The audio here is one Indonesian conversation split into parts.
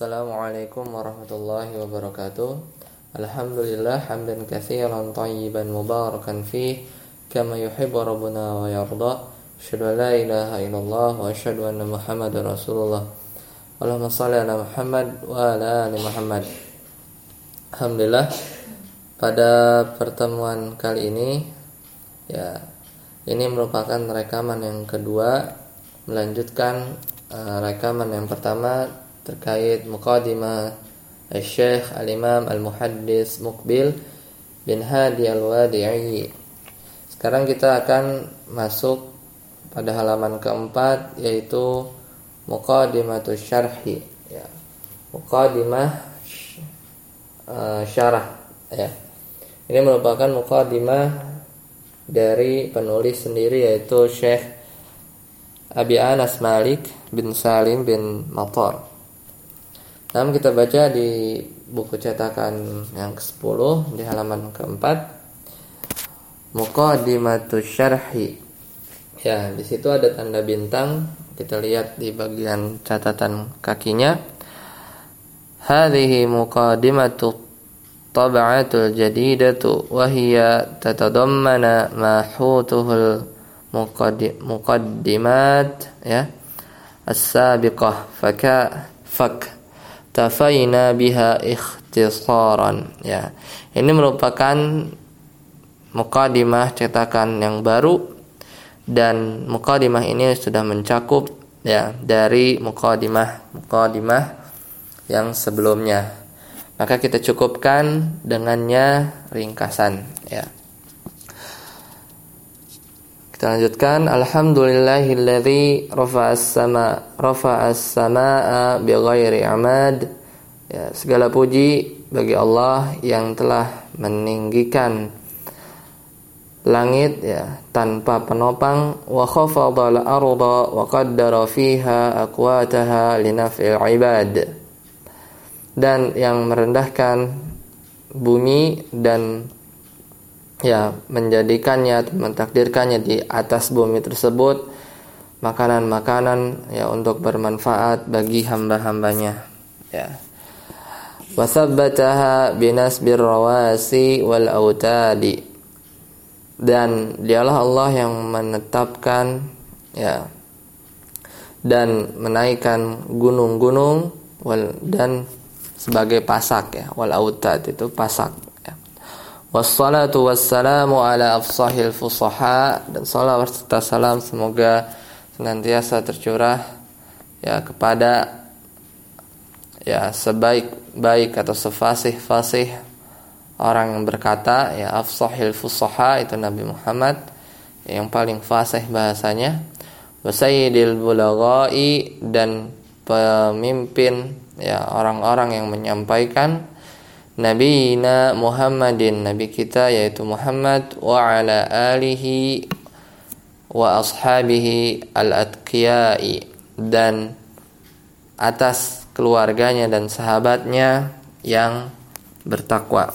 Assalamualaikum warahmatullahi wabarakatuh. Alhamdulillah hamdan katsiran tayyiban mubarakan fih kama yuhibbu rabbuna wa yarda. Asyhadu an la ilaha illallah wa asyhadu anna Muhammadar Rasulullah. Allahumma shalli ala Muhammad wa ala ali Muhammad. Alhamdulillah pada pertemuan kali ini ya ini merupakan rekaman yang kedua melanjutkan uh, rekaman yang pertama terkait muqaddimah Syekh Al-Imam Al-Muhaddis Mukbil bin Hadi Al-Wadi'i. Sekarang kita akan masuk pada halaman keempat yaitu Muqaddimatus Syarhi ya. Muqaddimah uh, syarah ya. Ini merupakan muqaddimah dari penulis sendiri yaitu Syekh Abi Anas Malik bin Salim bin Matar. Namun kita baca di buku cetakan yang ke-10 di halaman keempat Muqaddimatus Syarhi. Ya, di situ ada tanda bintang. Kita lihat di bagian catatan kakinya. Hadhihi muqaddimatu tab'atul jadidatu wa hiya tatadammana ma hutuhul muqaddimat ya as-sabiqah fak tafaina biha ikhtisaran ya ini merupakan mukadimah cetakan yang baru dan mukadimah ini sudah mencakup ya dari mukadimah mukadimah yang sebelumnya. Maka kita cukupkan dengannya ringkasan ya kita lanjutkan. Alhamdulillahilladzi rafa'as sama rafa'as samaa bighairi amad. Ya, segala puji bagi Allah yang telah meninggikan langit ya tanpa penopang. Wa khafadha al-ardha wa qaddara fiha aqwataha linaf'il ibad. Dan yang merendahkan bumi dan ya menjadikannya mentakdirkannya di atas bumi tersebut makanan-makanan ya untuk bermanfaat bagi hamba-hambanya. Ya. Wasabbataha binasbir rawasi wal autadi. Dan dialah Allah yang menetapkan ya dan menaikkan gunung-gunung dan sebagai pasak ya wal autad itu pasak Wassalatu wassalamu ala afsahil fusaha. Dan salawat serta salam semoga senantiasa tercurah ya kepada ya sebaik-baik atau sefasih-fasih orang yang berkata ya afsahil fusaha itu Nabi Muhammad yang paling fasih bahasanya. Wasayyidil bulaghai dan pemimpin ya orang-orang yang menyampaikan Nabi na Muhammadin Nabi kita yaitu Muhammad wa ala alihi wa ashabihi al-atqiyai dan atas keluarganya dan sahabatnya yang bertakwa.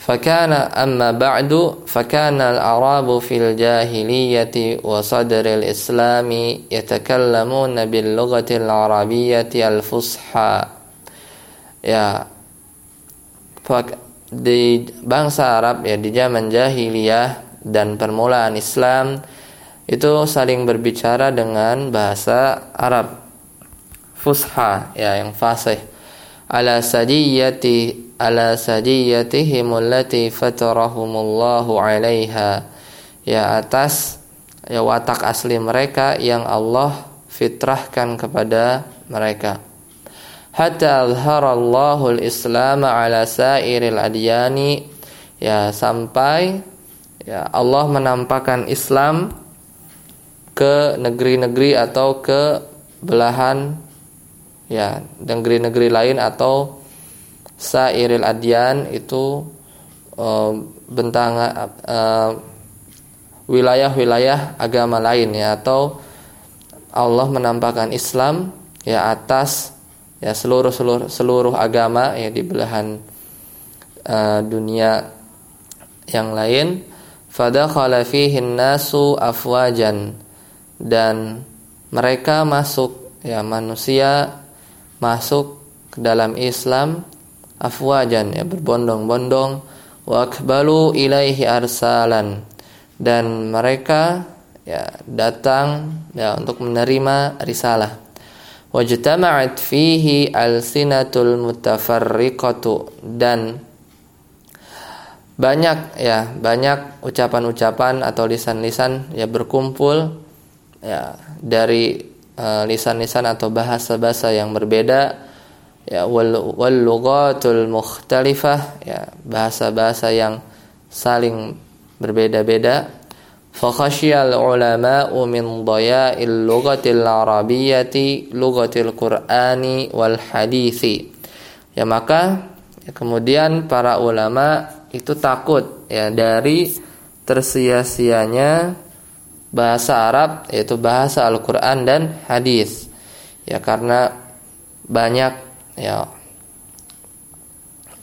فكان أما بعد فكان الأعراب في الجاهلية وصدر الإسلام يتكلمون باللغة العربية الفصحى ya. Di bangsa Arab ya di zaman jahiliyah dan permulaan Islam itu saling berbicara dengan bahasa Arab. Fusha ya yang fasih. Ala sadiyati ala sadiyatihim allati fatarahumullahu 'alaiha. Ya atas ya watak asli mereka yang Allah fitrahkan kepada mereka hatta azharallahu al-islam ala sairil adyani. Ya sampai ya Allah menampakkan Islam ke negeri-negeri atau ke belahan ya negeri-negeri lain atau sairil adyan itu uh, bentang uh, wilayah-wilayah agama lain ya atau Allah menampakkan Islam ya atas ya seluruh seluruh seluruh agama ya di belahan uh, dunia yang lain fadakhala fihi nasu afwajan. Dan mereka masuk ya manusia masuk ke dalam Islam afwajan ya berbondong-bondong wa akbalu ilaihi arsalan. Dan mereka ya datang ya untuk menerima risalah wajtama'at fihi alsinatul mutafarriqatu. Dan banyak ya banyak ucapan-ucapan atau lisan-lisan ya berkumpul ya dari uh, lisan-lisan atau bahasa-bahasa yang berbeda ya wal, wal lughatul mukhtalifah ya bahasa-bahasa yang saling berbeda-beda ulama'u min dhaya'il lughatil arabiyyati lughatil qur'ani wal hadithi ya maka ya, kemudian para ulama itu takut ya dari tersia-sianya bahasa Arab yaitu bahasa Al-Qur'an dan hadis. Ya karena banyak ya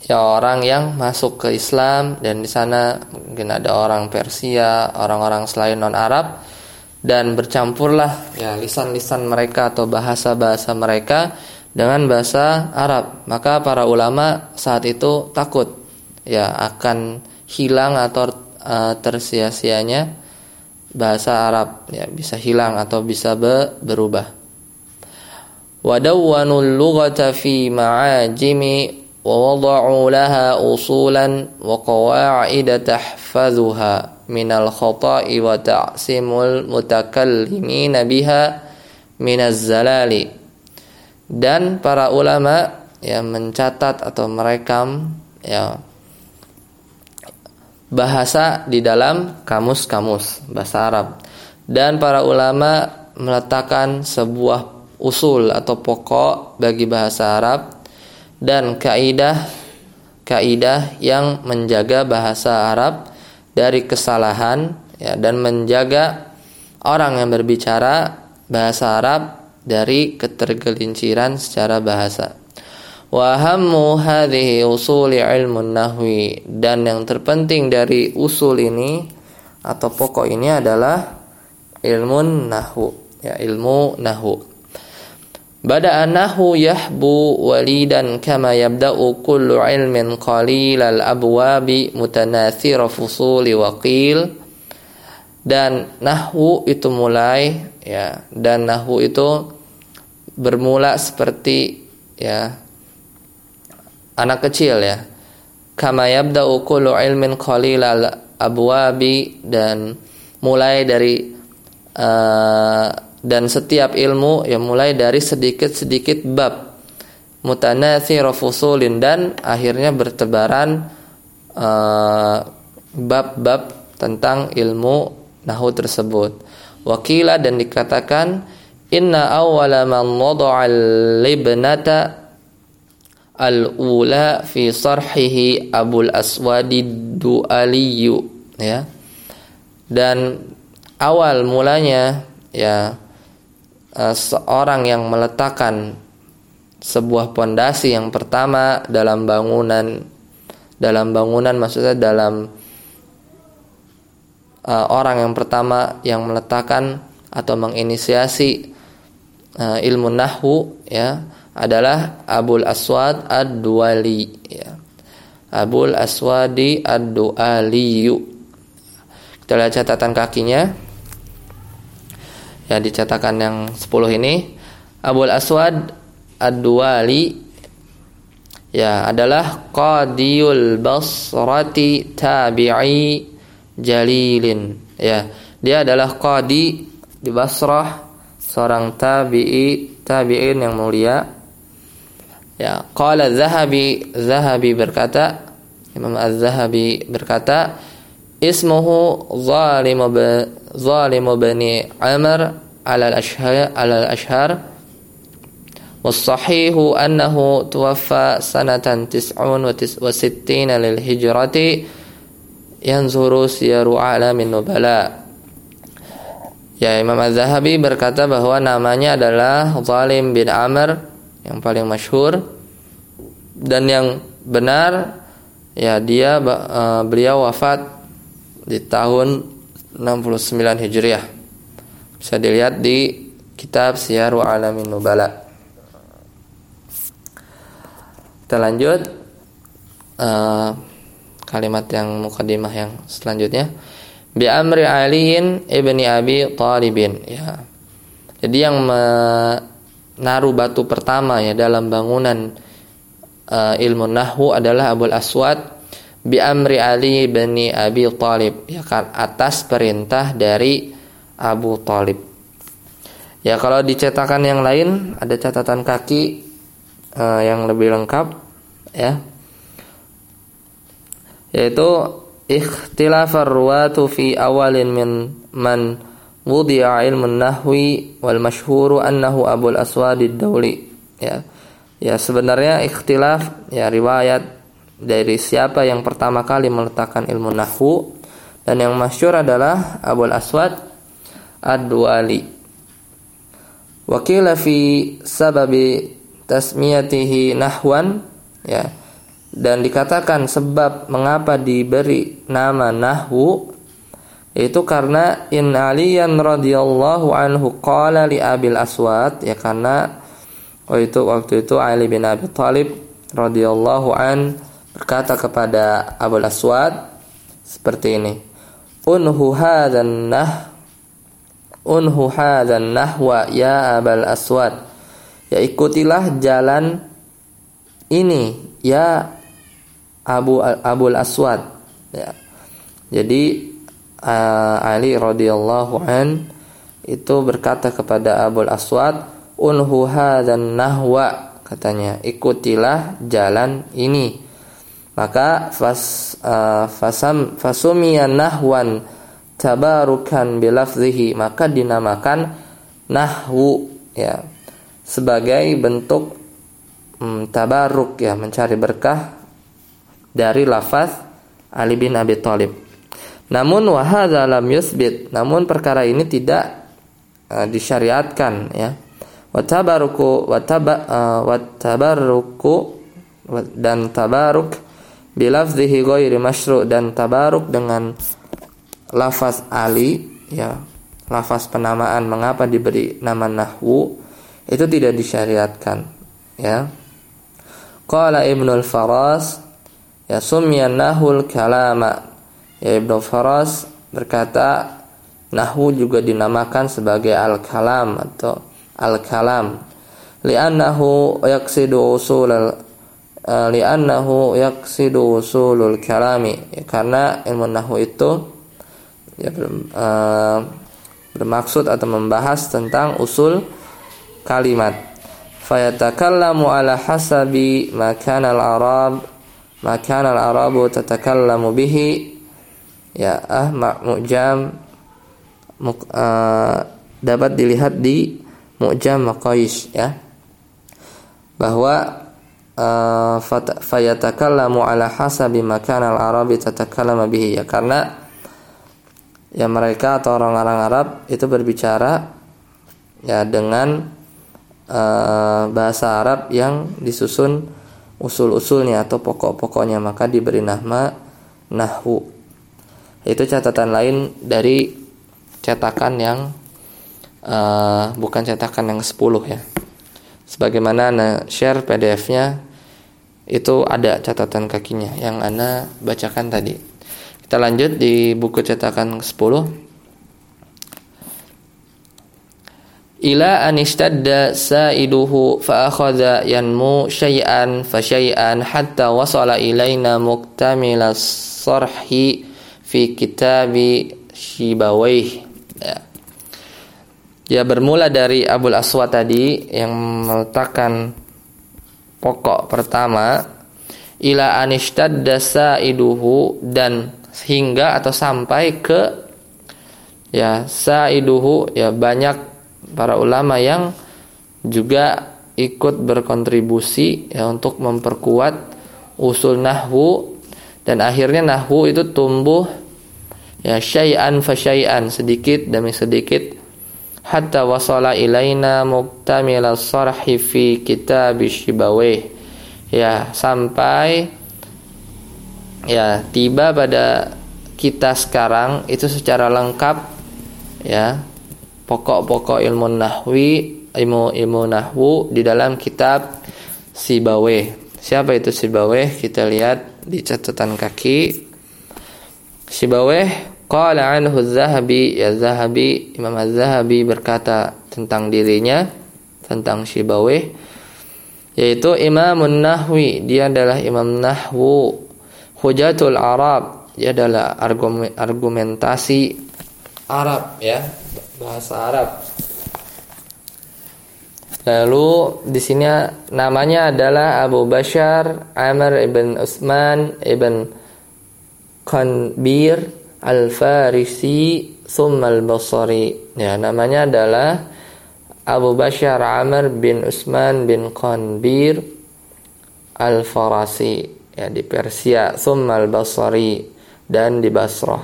ya orang yang masuk ke Islam dan di sana mungkin ada orang Persia, orang-orang selain non Arab dan bercampurlah ya lisan-lisan mereka atau bahasa-bahasa mereka dengan bahasa Arab. Maka para ulama saat itu takut ya akan hilang atau uh, tersia-sianya bahasa Arab ya bisa hilang atau bisa be berubah. Wadawwanul lughata fi ma'ajimi usulan wa qawa'ida tahfazuha minal khata'i wa ta'simul mutakallimina biha minaz zalali. Dan para ulama ya mencatat atau merekam ya bahasa di dalam kamus-kamus bahasa Arab. Dan para ulama meletakkan sebuah usul atau pokok bagi bahasa Arab dan kaidah kaidah yang menjaga bahasa Arab dari kesalahan ya dan menjaga orang yang berbicara bahasa Arab dari ketergelinciran secara bahasa. Wa hammu hadhihi usuli ilmu nahwi dan yang terpenting dari usul ini atau pokok ini adalah ilmu nahwu ya ilmu nahwu Bada nahu yahbu walidan kama yabda'u kullu ilmin qalil al-abwabi mutanathira fusuli wa qil dan nahwu itu mulai ya dan nahwu itu bermula seperti ya anak kecil ya. Kama yabda'u kullu ilmin qalilal abwabi dan mulai dari uh, dan setiap ilmu yang mulai dari sedikit-sedikit bab mutanatsir fusulin dan akhirnya bertebaran uh, bab-bab uh, tentang ilmu nahu tersebut. Wakila dan dikatakan inna awwala man wada'a libnata al-ula fi sarhihi Abul Aswadi Du'aliyu ya. Dan awal mulanya ya uh, seorang yang meletakkan sebuah pondasi yang pertama dalam bangunan dalam bangunan maksudnya dalam uh, orang yang pertama yang meletakkan atau menginisiasi uh, ilmu nahwu ya adalah Abul Aswad Ad-Duali ya. Abul Aswadi Ad-Duali Kita lihat catatan kakinya. Ya dicatakan yang 10 ini Abul Aswad Ad-Duali ya adalah qadiyul basrati tabi'i jalilin. Ya dia adalah qadi di Basrah seorang tabi'i tabi'in yang mulia. Ya, qala Zahabi Zahabi berkata Imam Az-Zahabi berkata ismuhu Zalim Zalim bani Amr ala al-ashhar ala al-ashhar والصحيح أنه توفى سنة تسعون وستين للهجرة ينظر سير أعلام النبلاء Ya Imam Az-Zahabi berkata bahwa namanya adalah Zalim bin Amr yang paling masyhur dan yang benar ya dia uh, beliau wafat di tahun 69 Hijriah. Bisa dilihat di kitab Syiar Alamin Nubala. Kita lanjut uh, kalimat yang mukadimah yang selanjutnya. Bi amri aliin ibni abi talibin. Ya. Jadi yang menaruh batu pertama ya dalam bangunan uh, ilmu nahwu adalah Abul Aswad bi amri Ali bin Abi Talib. Ya kan atas perintah dari Abu Talib. Ya kalau dicetakan yang lain ada catatan kaki uh, yang lebih lengkap ya. Yaitu ikhtilafar ruwatu fi awalin min man wudi'a ilmu nahwi wal masyhuru annahu Abul Aswad ad-Dawli ya ya sebenarnya ikhtilaf ya riwayat dari siapa yang pertama kali meletakkan ilmu nahwu dan yang masyhur adalah Abul Aswad ad-Duali. Wakila fi sababi tasmiyatihi nahwan ya. Dan dikatakan sebab mengapa diberi nama nahwu itu karena in aliyan radhiyallahu anhu qala li abil aswad ya karena oh itu waktu itu Ali bin Abi Thalib radhiyallahu an berkata kepada Abul Aswad seperti ini. Unhu hadan nah unhu hadan nahwa ya Abul Aswad. Ya ikutilah jalan ini ya Abu Abul Aswad. Ya. Jadi uh, Ali radhiyallahu an itu berkata kepada Abul Aswad unhu hadzan nahwa katanya. Ikutilah jalan ini. Maka fas uh, fasam fasumiya nahwan tabarukan bilafzihi maka dinamakan nahwu ya sebagai bentuk um, tabaruk ya mencari berkah dari lafaz Ali bin Abi Thalib namun wahada lam yusbit. Namun perkara ini tidak uh, disyariatkan ya. Watabaruku wataba uh, watabaruku dan tabaruk bilafzihi ghairi masyru' dan tabaruk dengan lafaz Ali ya lafaz penamaan mengapa diberi nama nahwu itu tidak disyariatkan ya. Qala ibnul faras ya sumya nahul kalama. Ya Ibnu Faras berkata Nahwu juga dinamakan sebagai al-kalam atau al-kalam. Li'annahu yaqsidu usul uh, li'annahu yaqsidu usulul kalami. Ya, karena ilmu nahwu itu ya, uh, bermaksud atau membahas tentang usul kalimat. Fayatakallamu ala hasabi makan al-arab makan al-arabu tatakallamu bihi. Ya ah mu'jam mu, uh, dapat dilihat di mu'jam maqais ya. Bahwa uh, fayatakallamu ala hasabi makan al-arabi tatakallama bihi ya. Karena ya mereka atau orang-orang Arab itu berbicara ya dengan uh, bahasa Arab yang disusun usul-usulnya atau pokok-pokoknya maka diberi nama nahwu itu catatan lain dari cetakan yang uh, bukan cetakan yang 10 ya. Sebagaimana Anda share PDF-nya itu ada catatan kakinya yang Anda bacakan tadi. Kita lanjut di buku cetakan 10. ila an istadda sa'iduhu fa akhadha yanmu syai'an fa syai'an hatta wasala ilaina muktamila sarhi fi kitabi Shibawaih ya. ya bermula dari Abul Aswad tadi yang meletakkan pokok pertama ila anishtadda saiduhu dan hingga atau sampai ke ya saiduhu ya banyak para ulama yang juga ikut berkontribusi ya untuk memperkuat usul nahwu. Dan akhirnya nahwu itu tumbuh ya syai'an fa syai'an sedikit demi sedikit. Hatta wasala ilaina muktamila sarhi fi kitab ya sampai ya tiba pada kita sekarang itu secara lengkap ya pokok-pokok ilmu nahwi, ilmu ilmu nahwu di dalam kitab Sibaweh. Siapa itu Sibaweh? Kita lihat di catatan kaki. Sibaweh qala anhu Az-Zahabi, ya Zahabi, Imam Az-Zahabi berkata tentang dirinya tentang Sibaweh yaitu Imamun Nahwi, dia adalah Imam Nahwu, Hujatul Arab, dia adalah argumentasi Arab ya, bahasa Arab. Lalu di sini namanya adalah Abu Bashar Amr ibn Utsman ibn Kanbir Al-Farisi Thumma Al-Basri. Ya, namanya adalah Abu Bashar Amr bin Utsman bin Kanbir Al-Farasi ya di Persia Thumma Al-Basri dan di Basrah.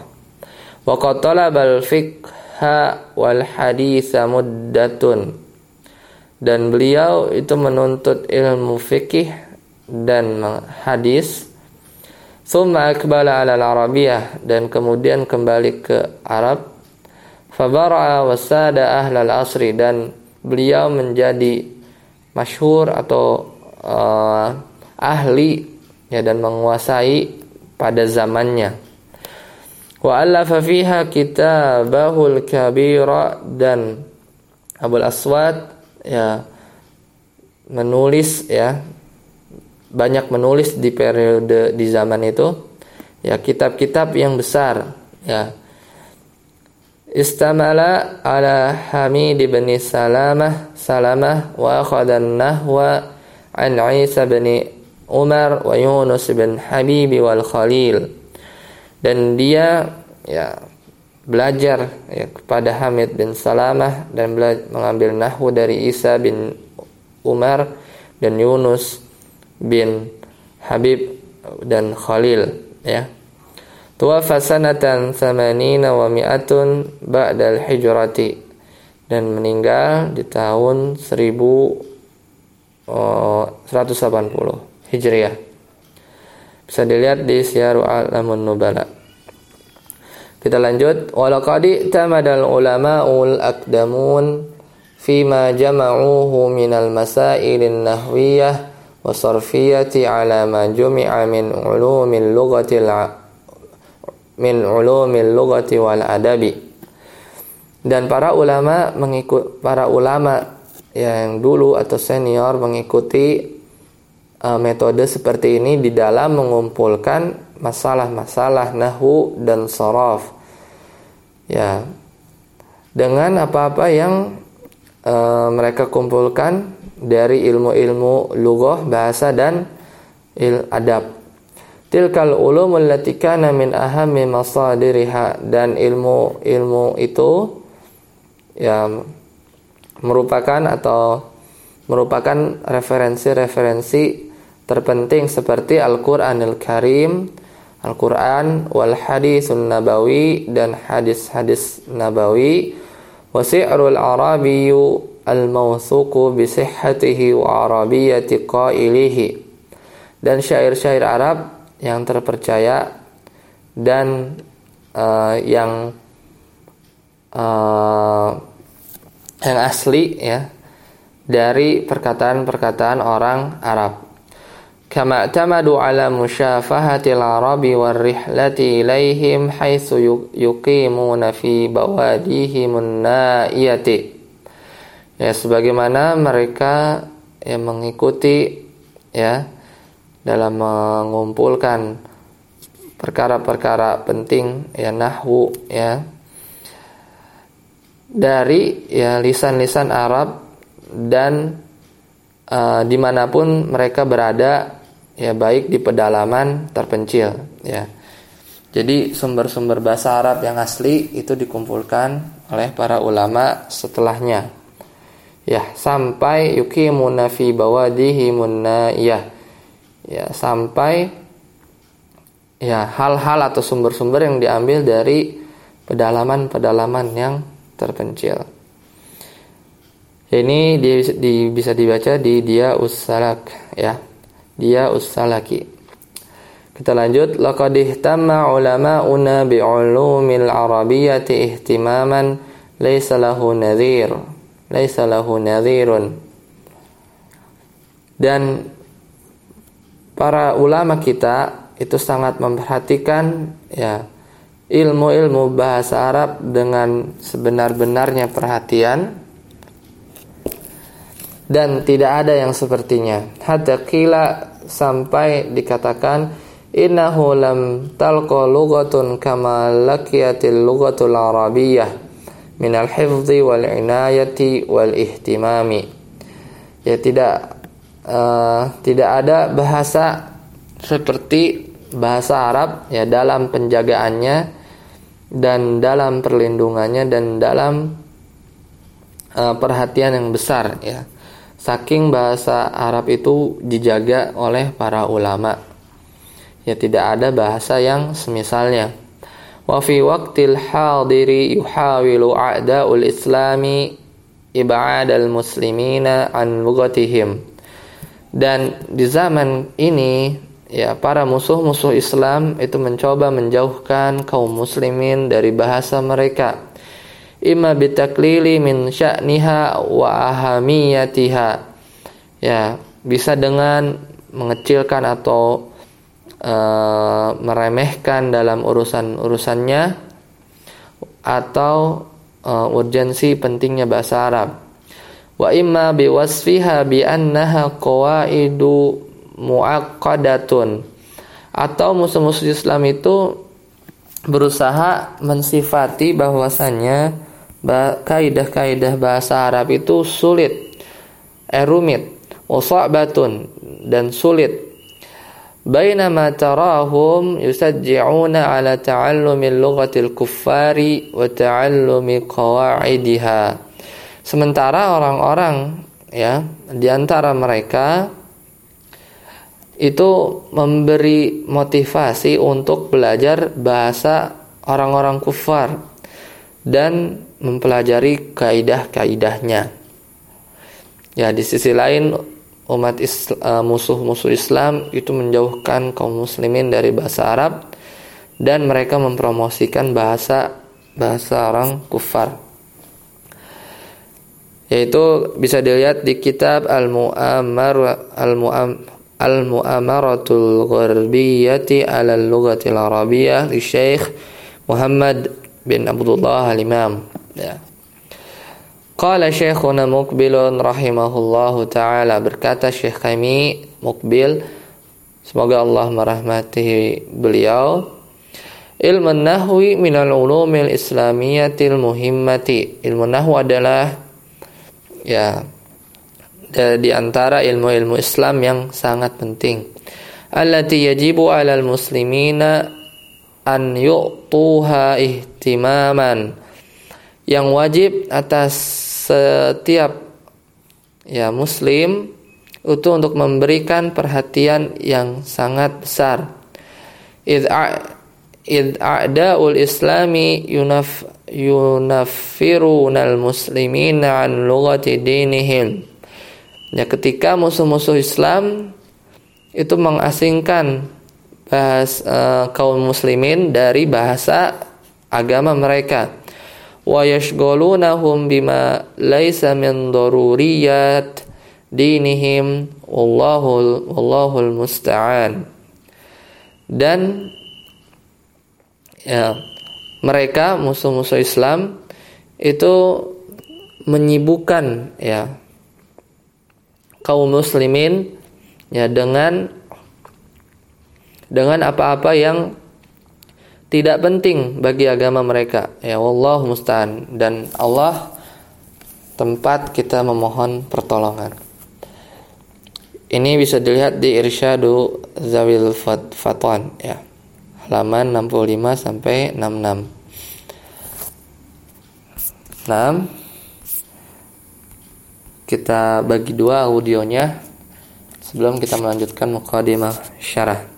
Wa qad talaba al-fiqha wal haditha muddatun. Dan beliau itu menuntut ilmu fikih dan hadis. Thumma akbala ala al-arabiyah dan kemudian kembali ke Arab. Fabara'a wasada ahlal asri dan beliau menjadi masyhur atau uh, ahli ya dan menguasai pada zamannya. Wa allafa fiha kitabahul kabira dan Abul Aswad ya menulis ya banyak menulis di periode di zaman itu ya kitab-kitab yang besar ya. Istamala ala Hamid bin Salamah Salamah wa akhadan nahwa an Isa bin Umar wa Yunus bin Habib wal Khalil. Dan dia ya belajar ya, kepada Hamid bin Salamah dan mengambil nahwu dari Isa bin Umar dan Yunus bin Habib dan Khalil ya. Tuwafa sanatan thamanina wa mi'atun ba'dal hijrati. Dan meninggal di tahun 1180 Hijriah. Bisa dilihat di Syiarul Alamun Nubala. Kita lanjut. Walaqad tamadal ulama'ul aqdamun fima jama'uhu minal masailin nahwiyah wa sarfiyati ala ma jumi'a min ulumil lughati min ulumil lughati wal adabi. Dan para ulama mengikut para ulama yang dulu atau senior mengikuti uh, metode seperti ini di dalam mengumpulkan masalah-masalah nahu dan sorof ya. Dengan apa-apa yang e, mereka kumpulkan dari ilmu-ilmu lughah bahasa dan il adab. Tilkal ulumul lati kana min ahammi masadiriha dan ilmu-ilmu itu ya merupakan atau merupakan referensi-referensi terpenting seperti Al-Qur'anil Karim Al-Quran wal hadisun nabawi dan hadis-hadis nabawi. Wasi'rul arabiyyu al-mawthuqu bisihhatihi wa arabiyyati qailihi. Dan syair-syair Arab yang terpercaya dan uh, yang uh, yang asli ya dari perkataan-perkataan orang Arab كما اعتمدوا على مشافهة العرب والرحلة إليهم حيث يقيمون في بواديهم النائية ya sebagaimana mereka yang mengikuti ya dalam mengumpulkan perkara-perkara penting ya nahwu ya dari ya lisan-lisan Arab dan uh, dimanapun mereka berada ya baik di pedalaman terpencil ya. Jadi sumber-sumber bahasa Arab yang asli itu dikumpulkan oleh para ulama setelahnya. Ya, sampai yukimuna fi bawadihi ya. Ya, sampai ya hal-hal atau sumber-sumber yang diambil dari pedalaman-pedalaman yang terpencil. Ini di, di, bisa dibaca di dia usalak ya dia usalaki. Kita lanjut. Laqad ihtamma ulama'una bi'ulumil arabiyyati ihtimaman. Laisa lahu nadhir. Laisa lahu nadhirun. Dan para ulama kita itu sangat memperhatikan ya ilmu-ilmu bahasa Arab dengan sebenar-benarnya perhatian dan tidak ada yang sepertinya. Hatta kila sampai dikatakan innahu lam talqa lughatun kama laqiyatil lughatul arabiyyah min al-hifdhi wal inayati wal ihtimami. Ya tidak uh, tidak ada bahasa seperti bahasa Arab ya dalam penjagaannya dan dalam perlindungannya dan dalam uh, perhatian yang besar ya saking bahasa Arab itu dijaga oleh para ulama. Ya tidak ada bahasa yang semisalnya. Wa fi waqtil hadiri yuhawilu a'da'ul islami ib'adal muslimina an lughatihim. Dan di zaman ini ya para musuh-musuh Islam itu mencoba menjauhkan kaum muslimin dari bahasa mereka imma bitaklili min sya'niha wa ahamiyatiha ya bisa dengan mengecilkan atau uh, meremehkan dalam urusan-urusannya atau uh, urgensi pentingnya bahasa Arab. Wa imma biwasfiha bi annaha qawaidu muaqqadatun atau musuh-musuh Islam itu berusaha mensifati bahwasannya kaidah-kaidah bahasa Arab itu sulit, eh, erumit, wasabatun dan sulit. Bainama tarahum yusajji'una ala ta'allumi lughatil kuffari wa ta'allumi qawa'idiha. Sementara orang-orang ya di antara mereka itu memberi motivasi untuk belajar bahasa orang-orang kufar dan mempelajari kaidah-kaidahnya. Ya, di sisi lain umat uh, musuh-musuh Islam itu menjauhkan kaum muslimin dari bahasa Arab dan mereka mempromosikan bahasa bahasa orang kufar yaitu bisa dilihat di kitab Al-Mu'ammar Al-Mu'am Al-Mu'amaratul Gharbiyati ala al-Lughatil Arabiyyah li Syekh Muhammad bin Abdullah Al-Imam ya. Qala Syekhuna Mukbilun rahimahullahu taala. Berkata Syekh kami Mukbil semoga Allah merahmati beliau. Ilmu nahwi minal ulumil islamiyatil muhimmati. Ilmu nahwu adalah ya di antara ilmu-ilmu Islam yang sangat penting. Allati yajibu 'alal muslimina an yu'tuha ihtimaman yang wajib atas setiap ya muslim itu untuk memberikan perhatian yang sangat besar. Id a'da'ul islami yunaf yunaffirunal muslimina an lughati. Ya ketika musuh-musuh Islam itu mengasingkan bahas uh, kaum muslimin dari bahasa agama mereka wa yashghalunahum bima laisa min daruriyat dinihim. Wallahu wallahul musta'an. Dan ya mereka musuh-musuh Islam itu menyibukkan ya kaum muslimin ya dengan dengan apa-apa yang tidak penting bagi agama mereka. Ya Allah musta'an dan Allah tempat kita memohon pertolongan. Ini bisa dilihat di Irsyadu Zawil Fatwan ya. Halaman 65 sampai 66. 6 kita bagi dua audionya sebelum kita melanjutkan mukadimah syarah.